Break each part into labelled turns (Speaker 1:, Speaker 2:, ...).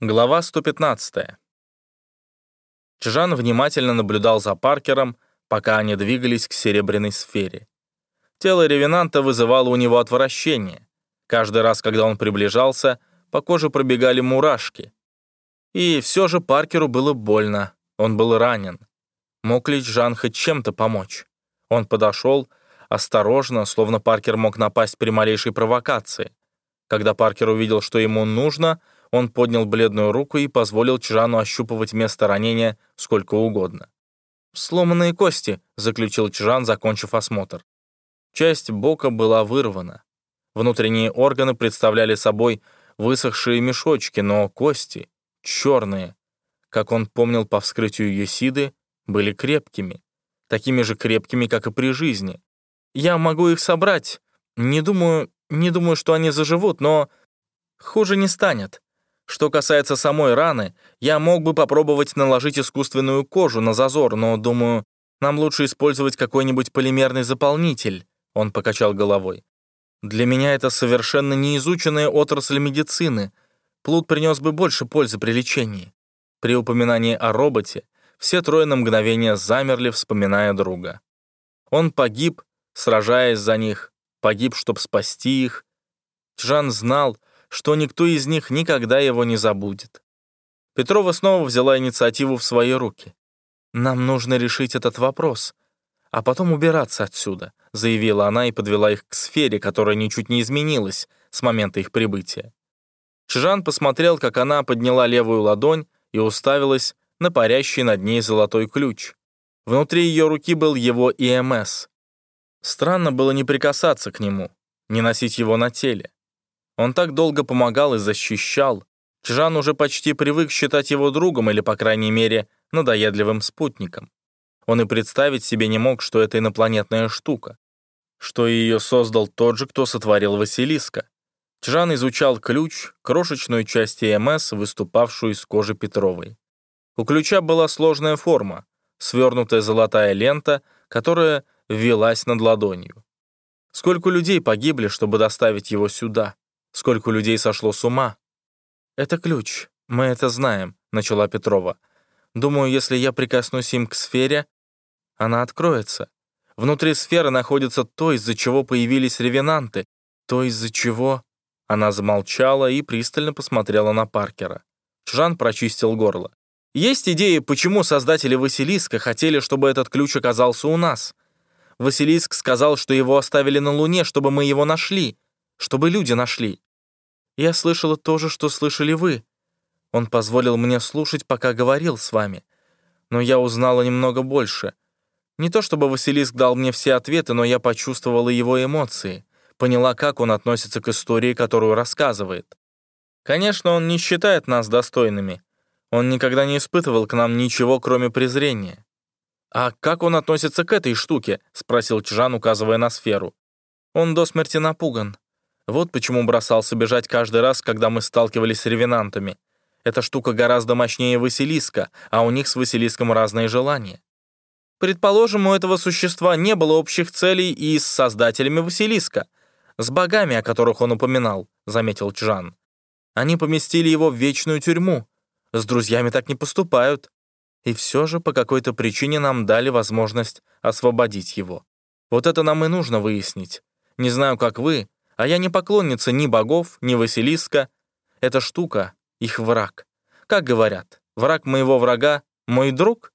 Speaker 1: Глава 115. Чжан внимательно наблюдал за Паркером, пока они двигались к серебряной сфере. Тело ревенанта вызывало у него отвращение. Каждый раз, когда он приближался, по коже пробегали мурашки. И все же Паркеру было больно, он был ранен. Мог ли Чжан хоть чем-то помочь? Он подошел, осторожно, словно Паркер мог напасть при малейшей провокации. Когда Паркер увидел, что ему нужно — он поднял бледную руку и позволил Чжану ощупывать место ранения сколько угодно. «Сломанные кости», — заключил Чжан, закончив осмотр. Часть бока была вырвана. Внутренние органы представляли собой высохшие мешочки, но кости, черные, как он помнил по вскрытию Юсиды, были крепкими, такими же крепкими, как и при жизни. Я могу их собрать. Не думаю, не думаю, что они заживут, но хуже не станет. Что касается самой раны, я мог бы попробовать наложить искусственную кожу на зазор, но, думаю, нам лучше использовать какой-нибудь полимерный заполнитель», — он покачал головой. «Для меня это совершенно неизученная отрасль медицины. Плут принес бы больше пользы при лечении». При упоминании о роботе все трое на мгновение замерли, вспоминая друга. Он погиб, сражаясь за них, погиб, чтобы спасти их. Джан знал, что никто из них никогда его не забудет. Петрова снова взяла инициативу в свои руки. «Нам нужно решить этот вопрос, а потом убираться отсюда», заявила она и подвела их к сфере, которая ничуть не изменилась с момента их прибытия. Чжан посмотрел, как она подняла левую ладонь и уставилась на парящий над ней золотой ключ. Внутри ее руки был его ИМС. Странно было не прикасаться к нему, не носить его на теле. Он так долго помогал и защищал. Чжан уже почти привык считать его другом или, по крайней мере, надоедливым спутником. Он и представить себе не мог, что это инопланетная штука, что ее создал тот же, кто сотворил Василиска. Чжан изучал ключ, крошечную часть ЕМС, выступавшую из кожи Петровой. У ключа была сложная форма, свернутая золотая лента, которая велась над ладонью. Сколько людей погибли, чтобы доставить его сюда? Сколько людей сошло с ума? Это ключ, мы это знаем, начала Петрова. Думаю, если я прикоснусь им к сфере, она откроется. Внутри сферы находится то, из-за чего появились ревенанты, то, из-за чего... Она замолчала и пристально посмотрела на Паркера. Жан прочистил горло. «Есть идеи, почему создатели Василиска хотели, чтобы этот ключ оказался у нас. Василиск сказал, что его оставили на Луне, чтобы мы его нашли чтобы люди нашли. Я слышала то же, что слышали вы. Он позволил мне слушать, пока говорил с вами. Но я узнала немного больше. Не то чтобы Василиск дал мне все ответы, но я почувствовала его эмоции, поняла, как он относится к истории, которую рассказывает. Конечно, он не считает нас достойными. Он никогда не испытывал к нам ничего, кроме презрения. «А как он относится к этой штуке?» — спросил Чжан, указывая на сферу. «Он до смерти напуган. Вот почему бросался бежать каждый раз, когда мы сталкивались с ревенантами. Эта штука гораздо мощнее Василиска, а у них с Василиском разные желания. Предположим, у этого существа не было общих целей и с создателями Василиска, с богами, о которых он упоминал, заметил Чжан. Они поместили его в вечную тюрьму. С друзьями так не поступают. И все же по какой-то причине нам дали возможность освободить его. Вот это нам и нужно выяснить. Не знаю, как вы, а я не поклонница ни богов, ни Василиска. Эта штука — их враг. Как говорят, враг моего врага — мой друг?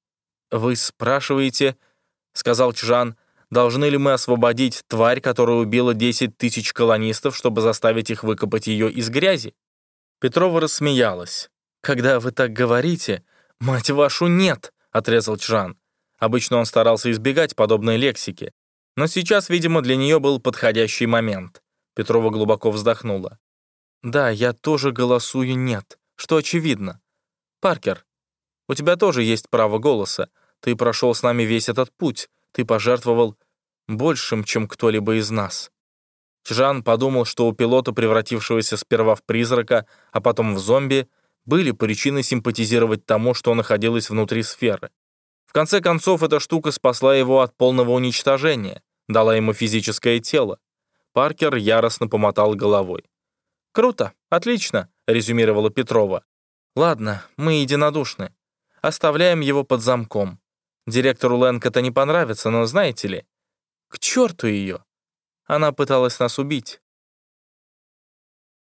Speaker 1: Вы спрашиваете, — сказал Чжан, — должны ли мы освободить тварь, которая убила 10 тысяч колонистов, чтобы заставить их выкопать ее из грязи? Петрова рассмеялась. «Когда вы так говорите, мать вашу, нет!» — отрезал Чжан. Обычно он старался избегать подобной лексики, но сейчас, видимо, для нее был подходящий момент. Петрова глубоко вздохнула. «Да, я тоже голосую «нет», что очевидно. Паркер, у тебя тоже есть право голоса. Ты прошел с нами весь этот путь. Ты пожертвовал большим, чем кто-либо из нас». Чжан подумал, что у пилота, превратившегося сперва в призрака, а потом в зомби, были причины симпатизировать тому, что находилось внутри сферы. В конце концов, эта штука спасла его от полного уничтожения, дала ему физическое тело. Паркер яростно помотал головой. «Круто, отлично», — резюмировала Петрова. Ладно, мы единодушны. Оставляем его под замком. Директору Лэнг это не понравится, но знаете ли, к черту ее. Она пыталась нас убить.